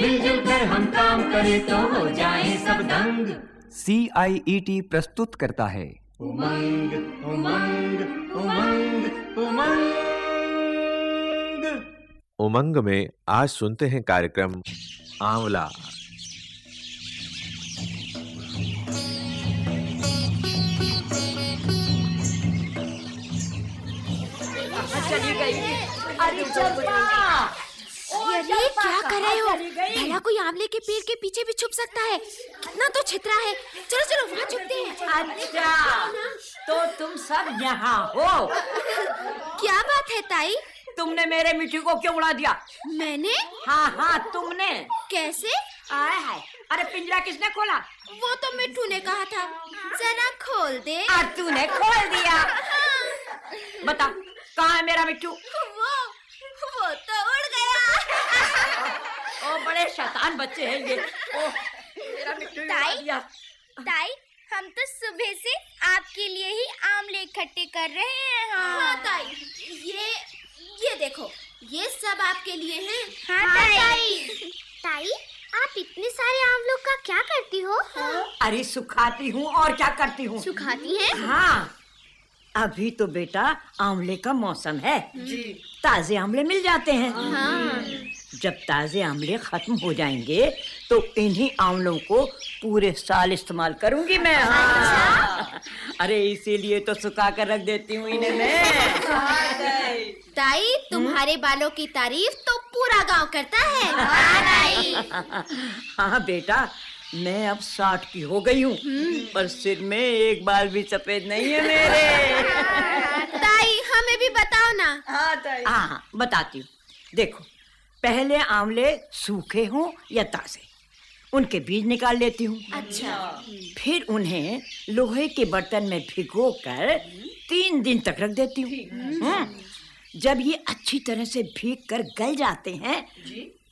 मिलजुल कर हम काम करें तो हो जाए सब दंग। सी आई ई टी प्रस्तुत करता है। उमंग उमंग उमंग उमंग। उमंग में आज सुनते हैं कार्यक्रम आंवला। चली गई। अरे चंपा अरे क्या कर रहे हो? भला कोई आंवले के पेड़ के पीछे भी छुप सकता है? कितना तो छितरा है। चलो चलो वहाँ छुपते हैं। अच्छा तो तुम सब यहाँ हो। क्या बात है ताई? तुमने मेरे मिट्टी को क्यों उड़ा दिया? मैंने? हाँ हाँ तुमने। कैसे? आए हाय। अरे पिंजरा किसने खोला? वो तो मिट्टू ने कहा था। जरा खोल दे। आ तूने खोल दिया। बता कहाँ है मेरा मिट्टू? वो वो तो बड़े शैतान बच्चे हैं ये। ओ मेरा मिट्टू ताई? ताई हम तो सुबह से आपके लिए ही आमले इकट्ठे कर रहे हैं हाँ, ताई ये ये देखो ये सब आपके लिए हैं। हाँ, ताई। ताई। आप इतने सारे आमलों का क्या करती हो? अरे सुखाती हूँ और क्या करती हूँ? सुखाती हैं? हाँ। अभी तो बेटा आंवले का मौसम है। जी। ताजे आंवले मिल जाते हैं। हाँ। जब ताजे आंवले खत्म हो जाएँगे तो इन्हीं आंवलों को पूरे साल इस्तेमाल करूँगी मैं। हाँ। अरे इसीलिए तो सुखा कर रख देती हूँ इन्हें मैं। ताई तुम्हारे बालों की तारीफ़ तो पूरा गाँव करता है। हाँ, ताई। हाँ बेटा मैं अब साठ की हो गई हूँ पर सिर में एक बाल भी सफ़ेद नहीं है मेरे। ताई हमें भी बताओ ना। हाँ बताती हूँ। देखो पहले आंवले सूखे हों या ताजे। उनके बीज निकाल लेती हूँ। अच्छा। फिर उन्हें लोहे के बर्तन में भिगो कर तीन दिन तक रख देती हूँ। हम्म, जब ये अच्छी तरह से भीग कर गल जाते हैं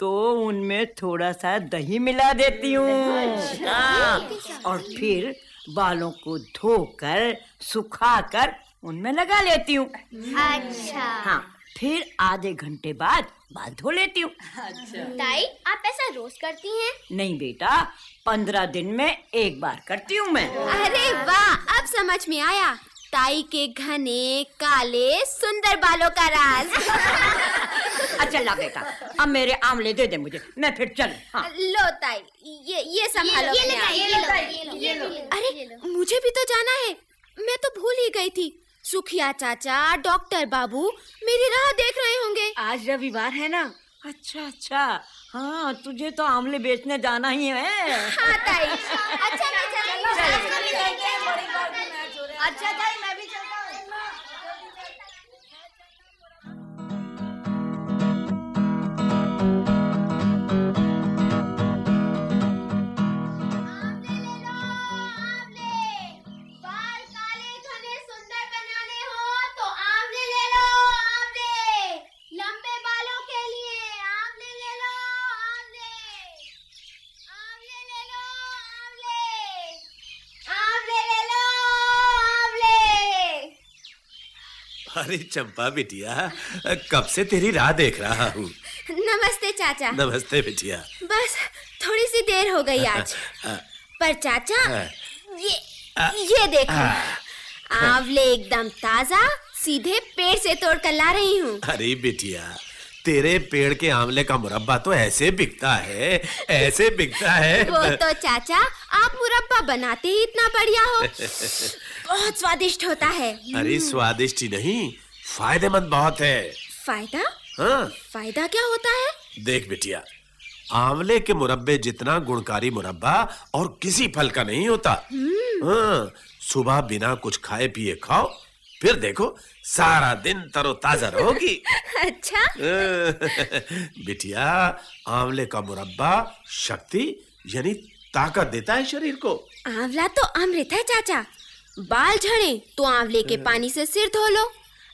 तो उनमें थोड़ा सा दही मिला देती हूँ। हाँ, और फिर बालों को धोकर सुखाकर उनमें लगा लेती हूँ। अच्छा। हाँ। फिर आधे घंटे बाद बाल धो लेती हूँ। ताई आप ऐसा रोज करती हैं? नहीं बेटा पंद्रह दिन में एक बार करती हूँ मैं। अरे वाह अब समझ में आया। ताई के घने काले सुंदर बालों का राज। अच्छा ला बेटा अब मेरे आमले दे दे मुझे मैं फिर चल। हाँ। लो ताई ये ये संभालो। ये। ये लो, ये लो, ये लो, अरे मुझे भी तो जाना है। मैं तो भूल ही गई थी। सुखिया चाचा डॉक्टर बाबू मेरी राह देख रहे होंगे। आज रविवार है ना? अच्छा अच्छा। हाँ तुझे तो आमले बेचने जाना ही है। हाँ ताई। अच्छा अरे चंपा बिटिया कब से तेरी राह देख रहा हूँ? नमस्ते चाचा। नमस्ते बिटिया। बस थोड़ी सी देर हो गई आज। पर चाचा ये ये देखो। आंवले एकदम ताज़ा सीधे पेड़ से तोड़ कर ला रही हूँ। अरे बिटिया तेरे पेड़ के आंवले का मुरब्बा तो ऐसे बिकता है ऐसे बिकता है। वो तो चाचा आप मुरब्बा बनाते ही इतना बढ़िया हो। बहुत स्वादिष्ट होता है। अरे स्वादिष्ट ही नहीं फ़ायदेमंद बहुत है। फ़ायदा? हाँ। फ़ायदा क्या होता है? देख बिटिया आंवले के मुरब्बे जितना गुणकारी मुरब्बा और किसी फल का नहीं होता। हाँ, सुबह बिना कुछ खाए पिए खाओ फिर देखो सारा दिन तरोताजा रहोगी। अच्छा। बिटिया आंवले का मुरब्बा शक्ति यानी ताकत देता है शरीर को। आंवला तो अमृत है चाचा। बाल झड़े तो आंवले के पानी से सिर धो लो।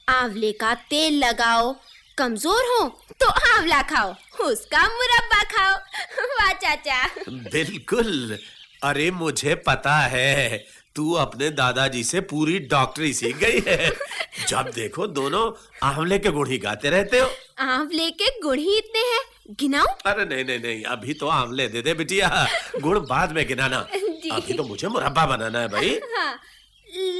आंवले का तेल लगाओ कमज़ोर हो तो आंवला खाओ उसका मुरब्बा खाओ। वाह चाचा। बिल्कुल। अरे मुझे पता है तू अपने दादाजी से पूरी डॉक्टरी सीख गई है। जब देखो दोनों आंवले के गुण ही गाते रहते हो। आंवले के गुण ही इतने हैं गिनाऊं? अरे नहीं नहीं नहीं अभी तो आंवले दे दे बिटिया। गुण बाद में गिनाना। अभी तो मुझे मुरब्बा बनाना है भाई। हाँ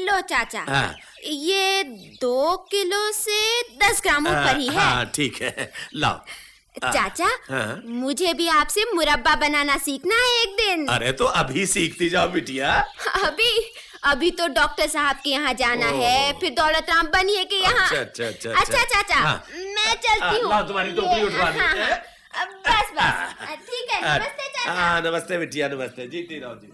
लो चाचा हाँ। ये दो किलो से दस ग्राम ऊपर ही है। हाँ ठीक है। लाओ। चाचा हाँ। मुझे भी आपसे मुरब्बा बनाना सीखना है एक दिन। अरे तो अभी सीखती जाओ बिटिया। अभी? अभी तो डॉक्टर साहब के यहाँ जाना ओह। है फिर दौलत राम बनिए के यहाँ। अच्छा, अच्छा, अच्छा, अच्छा अच्छा। चाचा हाँ। मैं हाँ, चलती हूँ। लाओ तुम्हारी ये, उठवा दी। हाँ, हाँ, बस बस। ठीक है नमस्ते चाचा। हाँ नमस्ते बिटिया नमस्ते। जीती रहो जी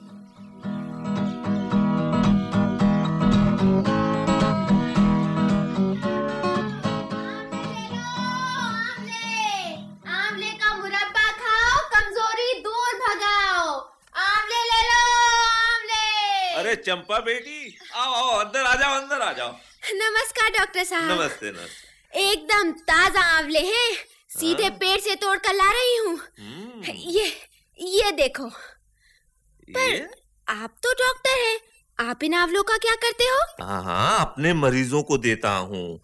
चंपा बेटी आओ आओ अंदर आ जाओ अंदर आ जाओ। नमस्कार डॉक्टर साहब। नमस्ते नमस्ते। एकदम ताज़ा आंवले हैं सीधे पेड़ से तोड़ कर ला रही हूँ। हम्म, ये ये देखो। ये? आप तो डॉक्टर हैं आप इन आंवलों का क्या करते हो? हाँ हाँ अपने मरीजों को देता हूँ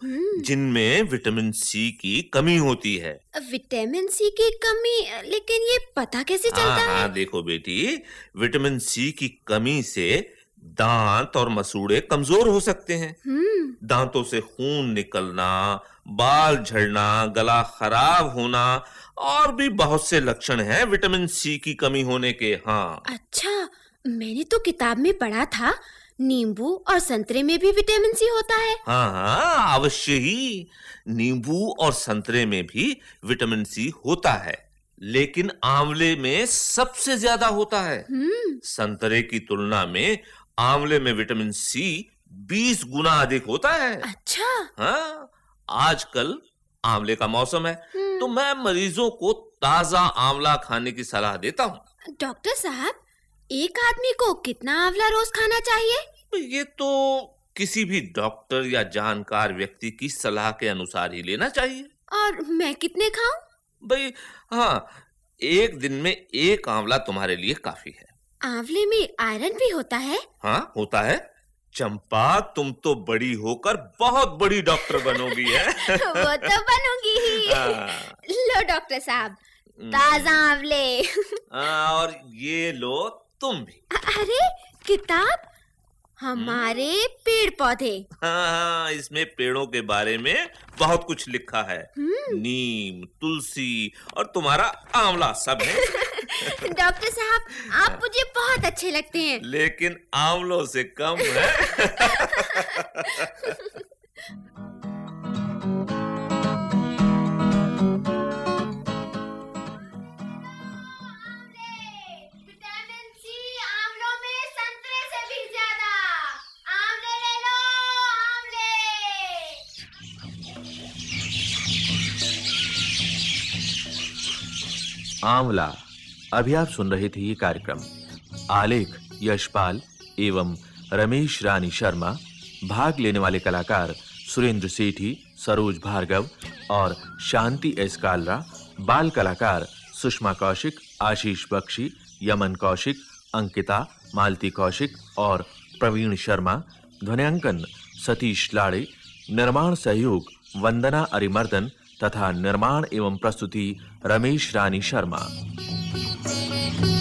जिनमें विटामिन सी की कमी होती है। विटामिन सी की कमी लेकिन ये पता कैसे हाँ चलता हाँ है? देखो बेटी विटामिन सी की कमी से दांत और मसूड़े कमज़ोर हो सकते हैं। हम्म। दांतों से खून निकलना बाल झड़ना गला खराब होना और भी बहुत से लक्षण हैं विटामिन सी की कमी होने के हाँ। अच्छा मैंने तो किताब में पढ़ा था नींबू और संतरे में भी विटामिन सी होता है। हाँ हाँ अवश्य ही। नींबू और संतरे में भी विटामिन सी होता है लेकिन आंवले में सबसे ज़्यादा होता है। हम्म। संतरे की तुलना में आंवले में विटामिन सी 20 गुना अधिक होता है। अच्छा। हाँ आजकल आंवले का मौसम है। हम्म। तो मैं मरीजों को ताज़ा आंवला खाने की सलाह देता हूँ। डॉक्टर साहब एक आदमी को कितना आंवला रोज खाना चाहिए? ये तो किसी भी डॉक्टर या जानकार व्यक्ति की सलाह के अनुसार ही लेना चाहिए। और मैं कितने खाऊं? भाई हाँ एक दिन में एक आंवला तुम्हारे लिए काफ़ी है। आंवले में आयरन भी होता है? हाँ होता है। चंपा तुम तो बड़ी होकर बहुत बड़ी डॉक्टर बनोगी है? वो तो बनूँगी ही। हाँ। लो डॉक्टर साहब ताज़ा आंवले। हाँ, और ये लो तुम भी। अरे किताब? हमारे पेड़ पौधे हाँ हाँ इसमें पेड़ों के बारे में बहुत कुछ लिखा है। नीम तुलसी और तुम्हारा आंवला सब है। डॉक्टर साहब आप मुझे बहुत अच्छे लगते हैं। लेकिन आंवलों से कम है। विटामिन सी आंवलों में संतरे से भी ज़्यादा। आंवले ले लो आंवले। आंवला। अभी आप सुन रहे थे ये कार्यक्रम। आलेख, यशपाल एवं रमेश रानी शर्मा, भाग लेने वाले कलाकार सुरेंद्र सेठी, सरोज भार्गव और शांति एस कालरा, बाल कलाकार सुषमा कौशिक, आशीष बख्शी, यमन कौशिक, अंकिता, मालती कौशिक और प्रवीण शर्मा, ध्वनियांकन सतीश लाड़े, निर्माण सहयोग वंदना अरिमर्दन तथा निर्माण एवं प्रस्तुति रमेश रानी शर्मा। Música